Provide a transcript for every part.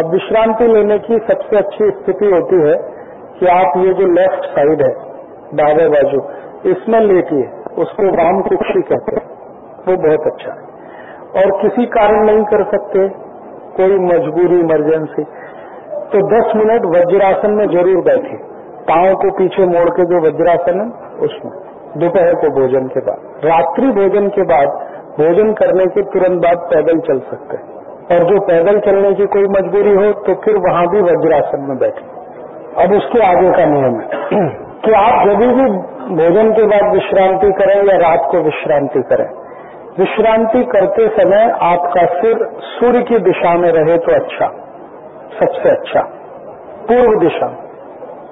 अब विश्रांति लेने की सबसे अच्छी स्थिति होती है कि आप ये जो लेफ़्ट साइड है दावे बाजू, इसमें लेटिए उसको वाम कुक्षी कहते हैं। वो बहुत अच्छा है। और किसी कारण नहीं कर सकते, कोई मजबूरी इमरजेंसी तो 10 मिनट वज्रासन में ज़रूर बैठे। पाँव को पीछे मोड़ के जो वज्रासन है, उसमें। दोपहर को भोजन के बाद। रात्रि भोजन के बाद, भोजन करने के तुरंत बाद पैदल चल सकते हैं। और जो पैदल चलने की कोई मजबूरी हो तो फिर वहाँ भी वज्रासन में बैठे। अब उसके आगे का नियम है कि आप जब भी भोजन के बाद विश्रांति करें या रात को विश्रांति करें। विश्रांति करते समय आपका सिर सूर्य की दिशा में रहे तो अच्छा सबसे अच्छा पूर्व दिशा।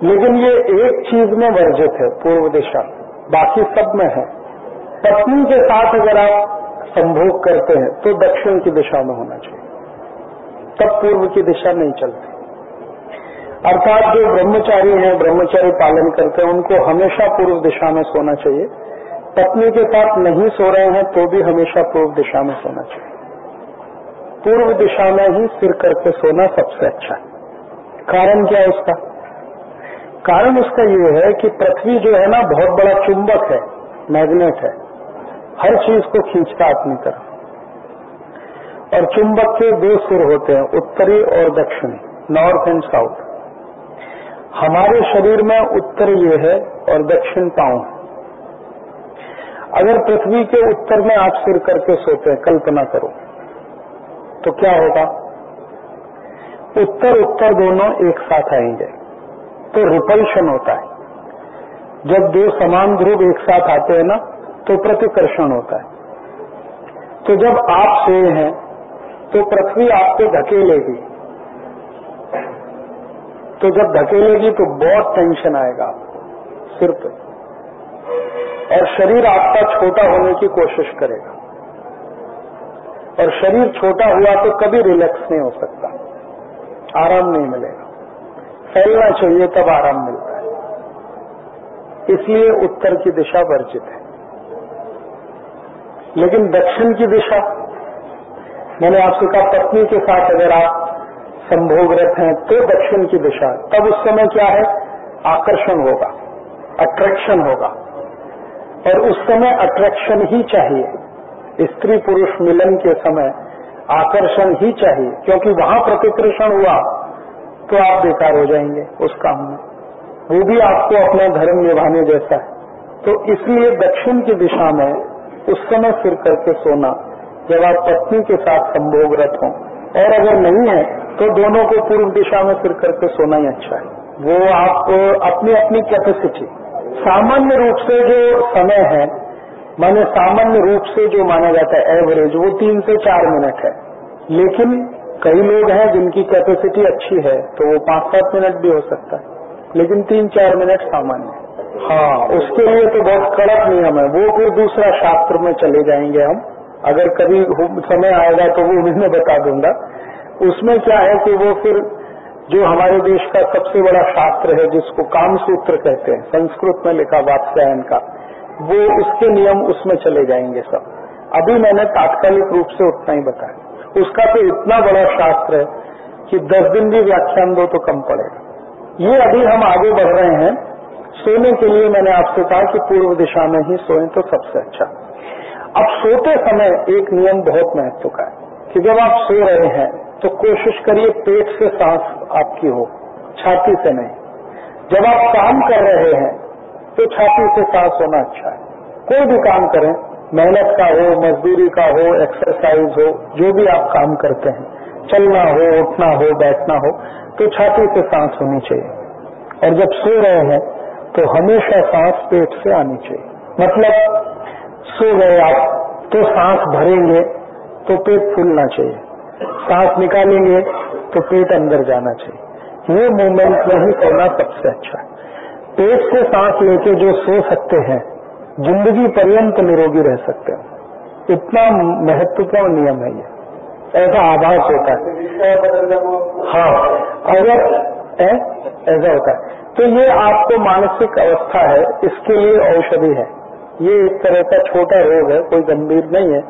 लेकिन ये एक चीज़ में वर्जित है, पूर्व दिशा। बाकी सब में है। पत्नी के साथ अगर आप संभोग करते हैं तो दक्षिण की दिशा में होना चाहिए। तब पूर्व की दिशा नहीं चलती। अर्थात जो ब्रह्मचारी हैं, ब्रह्मचारी पालन करते हैं उनको हमेशा पूर्व दिशा में सोना चाहिए। पत्नी के साथ नहीं सो रहे हैं तो भी हमेशा पूर्व दिशा में सोना चाहिए। पूर्व दिशा में ही सिर करके सोना सबसे अच्छा है। कारण क्या है उसका? कारण उसका ये है कि पृथ्वी जो है ना, बहुत बड़ा चुंबक है, मैग्नेट है। हर चीज़ को खींचता अपनी तरफ़। और चुंबक के दो सिर होते हैं, उत्तरी और दक्षिणी नॉर्थ एंड साउथ हमारे शरीर में उत्तर ये है और दक्षिण पाँव अगर पृथ्वी के उत्तर में आप सिर करके सोते हैं, कल्पना करो तो क्या होगा? उत्तर उत्तर दोनों एक साथ आएँगे तो रिपल्शन होता है। जब दो समान ध्रुव एक साथ आते हैं ना तो प्रतिकर्षण होता है। तो जब आप सोए हैं तो पृथ्वी आपको धकेलेगी। तो जब धकेलेगी तो बहुत टेंशन आएगा आपको सिर पे और शरीर आपका छोटा होने की कोशिश करेगा। और शरीर छोटा हुआ तो कभी रिलैक्स नहीं हो सकता। आराम नहीं मिलेगा। फैलना चाहिए तब आराम मिलता है। इसलिए उत्तर की दिशा वर्जित है। लेकिन दक्षिण की दिशा मैंने आपसे कहा, पत्नी के साथ अगर आप संभोगरत हैं तो दक्षिण की दिशा। तब उस समय क्या है? आकर्षण होगा अट्रैक्शन होगा। और उस समय अट्रैक्शन ही चाहिए। स्त्री पुरुष मिलन के समय आकर्षण ही चाहिए, क्योंकि वहाँ प्रतिकृषण हुआ तो आप बेकार हो जाएँगे उस काम में। वो भी आपको अपना धर्म निभाने जैसा है। तो इसलिए दक्षिण की दिशा में उस समय सिर करके सोना जब आप पत्नी के साथ संभोगरत हों, और अगर नहीं है तो दोनों को पूर्व दिशा में फिर करके सोना ही अच्छा है। वो आप अपनी अपनी कैपेसिटी सामान्य रूप से जो समय है, माने सामान्य रूप से जो माना जाता है एवरेज वो तीन से चार मिनट है। लेकिन कई लोग हैं जिनकी कैपेसिटी अच्छी है तो वो पाँच सात मिनट भी हो सकता है। लेकिन तीन चार मिनट सामान्य है। हाँ उसके लिए तो बहुत कड़क नियम है। वो फिर दूसरा शास्त्र में चले जाएँगे हम। अगर कभी समय आएगा तो वो उन्हें बता दूँगा। उसमें क्या है कि वो फिर जो हमारे देश का सबसे बड़ा शास्त्र है, जिसको काम सूत्र कहते हैं, संस्कृत में लिखा वात्स्यायन का, वो उसके नियम उसमें चले जाएँगे सब। अभी मैंने तात्कालिक रूप से उतना ही बताया। उसका तो इतना बड़ा शास्त्र है कि दस दिन भी व्याख्यान दो तो कम पड़ेगा। ये अभी हम आगे बढ़ रहे हैं। सोने के लिए मैंने आपसे कहा कि पूर्व दिशा में ही सोए तो सबसे अच्छा। अब सोते समय एक नियम बहुत महत्व का है कि जब आप सो रहे हैं तो कोशिश करिए पेट से सांस आपकी हो, छाती से नहीं। जब आप काम कर रहे हैं तो छाती से सांस होना अच्छा है। कोई भी काम करें, मेहनत का हो, मजदूरी का हो एक्सरसाइज हो, जो भी आप काम करते हैं, चलना हो, उठना हो, बैठना हो तो छाती से सांस होनी चाहिए। और जब सो रहे हैं तो हमेशा सांस पेट से आनी चाहिए। मतलब सो गए आप तो सांस भरेंगे तो पेट फूलना चाहिए। सांस निकालेंगे तो पेट अंदर जाना चाहिए। ये मूवमेंट में ही सोना सबसे अच्छा है। पेट से सांस लेके जो सो सकते हैं, ज़िंदगी पर्यंत निरोगी रह सकते हैं। इतना महत्वपूर्ण नियम है ये। ऐसा आभास होता है। हाँ अगर ऐसा होता है। तो ये आपको मानसिक अवस्था है, इसके लिए औषधि है। ये एक तरह का छोटा रोग है, कोई गंभीर नहीं है।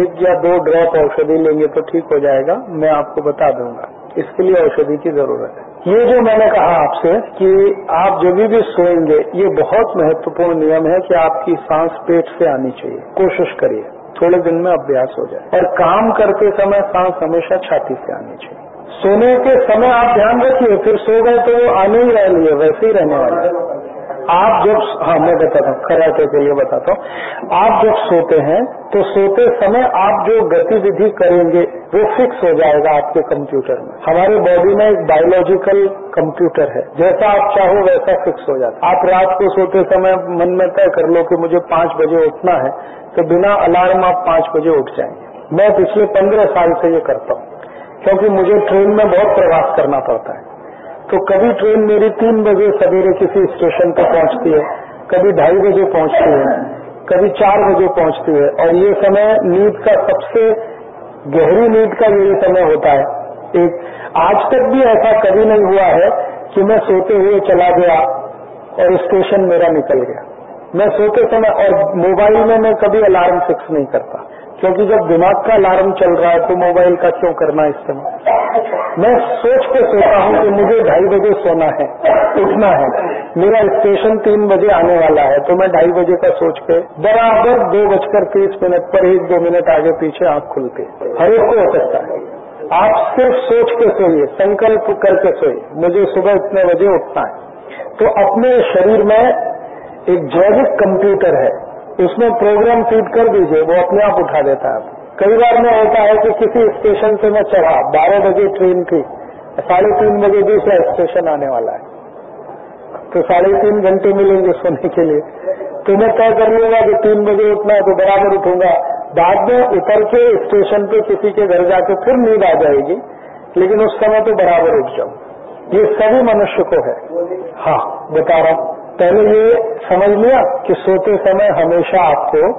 एक या दो ड्रॉप औषधि लेंगे तो ठीक हो जाएगा, मैं आपको बता दूँगा। इसके लिए औषधि की ज़रूरत है। ये जो मैंने कहा आपसे कि आप जब भी सोएँगे, ये बहुत महत्वपूर्ण नियम है कि आपकी सांस पेट से आनी चाहिए। कोशिश करिए, थोड़े दिन में अभ्यास हो जाए। और काम करते समय सांस हमेशा छाती से आनी चाहिए। सोने के समय आप ध्यान रखिए, फिर सो गए तो आने ही रह लिए वैसे ही रहने वाले आप जब हाँ मैं बताता हूँ कराटे के लिए बताता हूँ। आप जब सोते हैं तो सोते समय आप जो गतिविधि करेंगे, वो फिक्स हो जाएगा आपके कंप्यूटर में। हमारे बॉडी में एक बायोलॉजिकल कंप्यूटर है। जैसा आप चाहो, वैसा फिक्स हो जाता आप रात को सोते समय मन में तय कर लो कि मुझे पाँच बजे उठना है तो बिना अलार्म आप पाँच बजे उठ जाएँगे। मैं पिछले पंद्रह साल से ये करता हूँ, क्योंकि मुझे ट्रेन में बहुत प्रवास करना पड़ता है। तो कभी ट्रेन मेरी तीन बजे सवेरे किसी स्टेशन पर पहुँचती है, कभी ढाई बजे पहुँचती है, कभी चार बजे पहुँचती है। और ये समय नींद का सबसे, गहरी नींद का यही समय होता है। एक, आज तक भी ऐसा कभी नहीं हुआ है कि मैं सोते हुए चला गया और स्टेशन मेरा निकल गया। मैं सोते समय, और मोबाइल में मैं कभी अलार्म फिक्स नहीं करता। क्योंकि जब दिमाग का अलार्म चल रहा है तो मोबाइल का क्यों करना इस समय मैं सोच के सोता हूँ कि मुझे ढाई बजे सोना है, उठना है। मेरा स्टेशन तीन बजे आने वाला है तो मैं ढाई बजे का सोच के बराबर दो बजकर तीस मिनट पर एक दो मिनट आगे पीछे आँख खुलती हर एक को हो सकता है। आप सिर्फ़ सोच के सोइए, संकल्प करके सोइए। मुझे सुबह इतने बजे उठना है। तो अपने शरीर में एक जैविक कंप्यूटर है। उसमें प्रोग्राम फ़ीड कर दीजिए, वो अपने आप उठा देता है। कई बार में होता है कि किसी स्टेशन से मैं चढ़ा, बारह बजे ट्रेन थी, साढ़े तीन बजे दूसरा स्टेशन आने वाला है। तो साढ़े तीन घंटे मिलेंगे सोने के लिए। तो मैं तय कर लूँगा कि तीन बजे उठना है तो बराबर उठूँगा। बाद में उतर के स्टेशन पे किसी के घर जाके फिर नींद आ जाएगी, लेकिन उस समय तो बराबर उठ जाऊँ। ये सभी मनुष्य को है। हाँ बता रहा हूँ। पहले ये समझ लिया कि सोते समय हमेशा आपको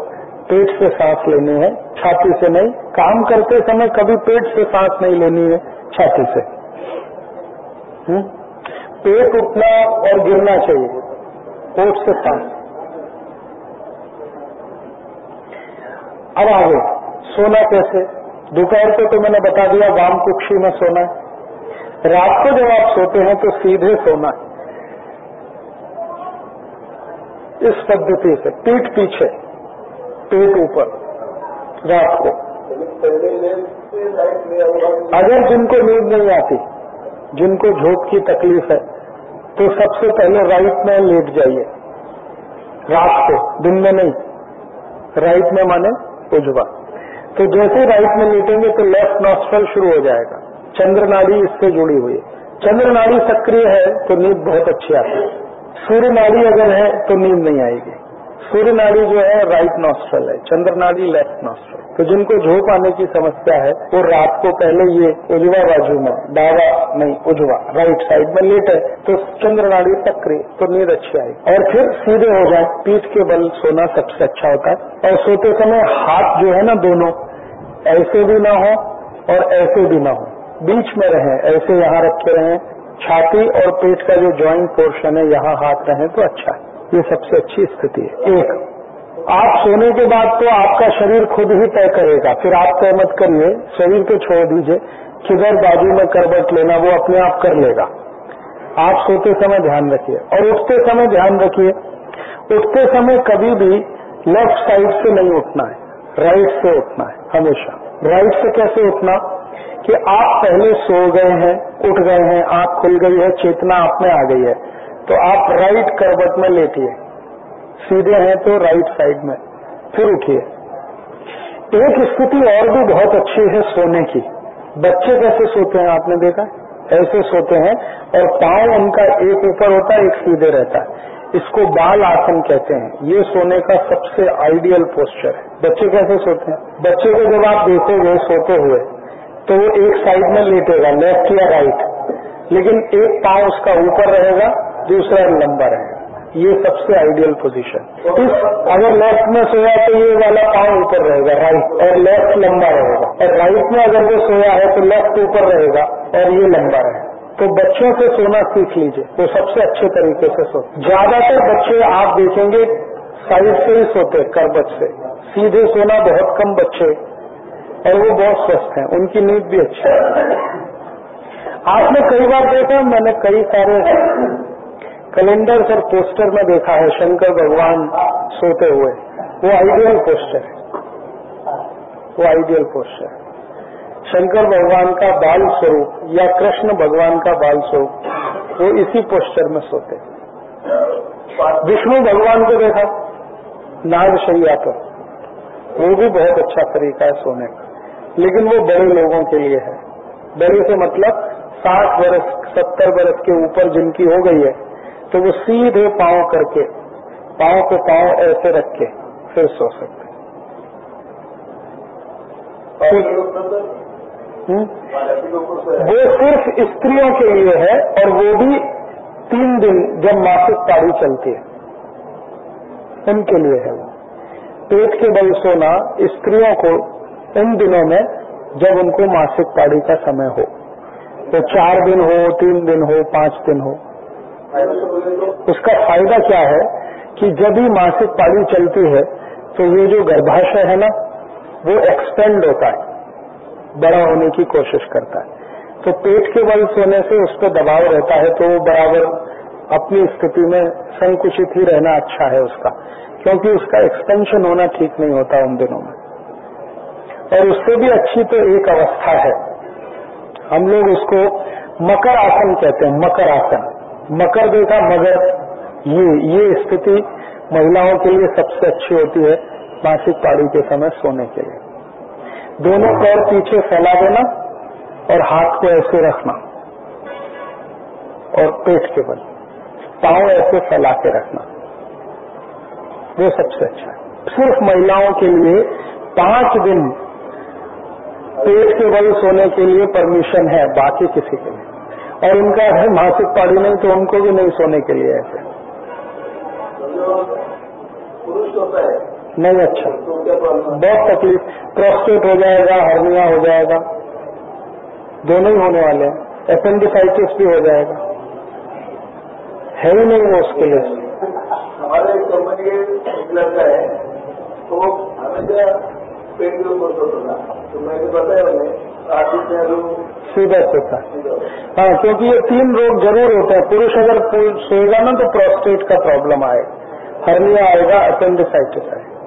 पेट से सांस लेनी है, छाती से नहीं, काम करते समय कभी पेट से सांस नहीं लेनी है, छाती से। हुँ? पेट उठना और गिरना चाहिए, पेट से सांस। अब आगे, सोना कैसे? दोपहर को तो मैंने बता दिया, वाम कुक्षी में सोना है। रात को जब आप सोते हैं तो सीधे सोना है। इस पद्धति से, पीठ पीछे पेट ऊपर, रात को। अगर जिनको नींद नहीं आती, जिनको झोंक की तकलीफ़ है तो सबसे पहले राइट में लेट जाइए। रात को, दिन में नहीं। राइट में माने उजवा। तो जैसे राइट में लेटेंगे तो लेफ़्ट नॉस्ट्रल शुरू हो जाएगा। चंद्र नाड़ी इससे जुड़ी हुई है। चंद्र नाड़ी सक्रिय है तो नींद बहुत अच्छी आती है। सूर्य नाड़ी अगर है तो नींद नहीं आएगी। सूर्य नाड़ी जो है राइट नॉस्ट्रल है चंद्र नाड़ी लेफ़्ट नॉस्ट्रल तो जिनको झोंक आने की समस्या है, वो रात को पहले ये उजवा बाजू में डावा नहीं, उजवा राइट साइड में लेट है तो चंद्र नाड़ी सक्रिय तो नींद अच्छी आएगी। और फिर सीधे हो जाए, पीठ के बल सोना सबसे अच्छा होता है। और सोते समय हाथ जो है ना दोनों, ऐसे भी ना हो और ऐसे भी ना हो। बीच में रहें, ऐसे यहाँ रखे रहे छाती और पेट का जो ज्वाइंट पोर्शन है, यहाँ हाथ रहे तो अच्छा है। ये सबसे अच्छी स्थिति है। एक, आप सोने के बाद तो आपका शरीर खुद ही तय करेगा। फिर आप तय मत करिए, शरीर को छोड़ दीजिए। किधर बाजू में करबट लेना, वो अपने आप कर लेगा। आप सोते समय ध्यान रखिए। और उठते समय ध्यान रखिए। उठते समय कभी भी लेफ़्ट साइड से नहीं उठना है। राइट से उठना है, हमेशा। राइट से कैसे उठना? कि आप पहले सो गए हैं, उठ गए हैं, आँख खुल गई है, चेतना आप में आ गई है। तो आप राइट करवट में लेटिए सीधे हैं तो राइट साइड में। फिर उठिए। एक स्थिति और भी बहुत अच्छी है सोने की। बच्चे कैसे सोते हैं, आपने देखा? ऐसे सोते हैं और पाँव उनका एक ऊपर होता है, एक सीधे रहता है। इसको बाल आसन कहते हैं। ये सोने का सबसे आइडियल पोस्चर है। बच्चे कैसे सोते हैं? बच्चे को जब आप देखोगे, सोते हुए तो वो एक साइड में लेटेगा लेफ़्ट या राइट लेकिन एक पाँव उसका ऊपर रहेगा, दूसरा लंबा रहेगा। ये सबसे आइडियल पोजीशन इस, अगर लेफ़्ट में सोया तो ये वाला पाँव ऊपर रहेगा राइट और लेफ़्ट लंबा रहेगा। और राइट में अगर वो सोया है तो लेफ़्ट ऊपर रहेगा, और ये लंबा रहेगा। तो बच्चों से सोना सीख लीजिए। वो सबसे अच्छे तरीके से सो। ज़्यादातर बच्चे आप देखेंगे साइड से ही सोते करबत से। सीधे सोना बहुत कम बच्चे और वो बहुत स्वस्थ हैं। उनकी नींद भी अच्छी है। आपने कई बार देखा मैंने कई सारे कैलेंडर्स और पोस्टर में देखा है, शंकर भगवान सोते हुए। वो आइडियल पोस्टर है। वो आइडियल पोस्टर है। शंकर भगवान का बाल स्वरूप या कृष्ण भगवान का बाल स्वरूप, वो इसी पोस्टर में सोते विष्णु भगवान को देखा, नाग शैया पर। वो भी बहुत अच्छा तरीका है सोने का। लेकिन वो बड़े लोगों के लिए है। बड़े से मतलब साठ वर्ष सत्तर वर्ष के ऊपर जिनकी हो गई है तो वो सीधे पाँव करके पाँव पे पाँव ऐसे रख के फिर सो सकते हम्म? वो सिर्फ़ स्त्रियों के लिए है और वो भी तीन दिन जब मासिक पाड़ी चलती है। उनके लिए है वो। पेट के बल सोना स्त्रियों को इन दिनों में जब उनको मासिक पाड़ी का समय हो तो चार दिन हो, तीन दिन हो, पाँच दिन हो। उसका फ़ायदा क्या है कि जब ही मासिक पाड़ी चलती है तो ये जो गर्भाशय है ना, वो एक्सपेंड होता है, बड़ा होने की कोशिश करता है। तो पेट के बल सोने से उस पर दबाव रहता है तो वो बराबर अपनी स्थिति में संकुचित ही रहना अच्छा है उसका, क्योंकि उसका एक्सपेंशन होना ठीक नहीं होता उन दिनों में। और उससे भी अच्छी तो एक अवस्था है। हम लोग उसको मकर आसन कहते हैं, मकर आसन। मकर देखा, मगर ये ये स्थिति महिलाओं के लिए सबसे अच्छी होती है मासिक पाड़ी के समय सोने के लिए। दोनों पैर पीछे फैला देना और हाथ को ऐसे रखना और पेट के बल, पाँव ऐसे फैला के रखना। वो सबसे अच्छा है। सिर्फ़ महिलाओं के लिए पाँच दिन पेट के बल सोने के लिए परमिशन है, बाकी किसी के लिए। और उनका है मासिक पाड़ी नहीं तो उनको भी नहीं सोने के लिए ऐसे। नहीं अच्छा। बहुत तकलीफ़। प्रोस्टेट हो जाएगा हर्निया हो जाएगा। दोनों ही होने वाले हैं। एपेंडिसाइटिस भी हो जाएगा। है ही नहीं वो उसके लिए। हमारे कंपनी के लड़का है तो हमेशा पेट के ऊपर सोचता तो मैंने बताया उन्हें आशीष नेहरू सीधा। सोता हाँ क्योंकि ये तीन रोग ज़रूर होते हैं। पुरुष अगर सोएगा ना तो प्रोस्टेट का प्रॉब्लम आएगा। हर्निया आएगा अपेंडिसाइटिस आएगा।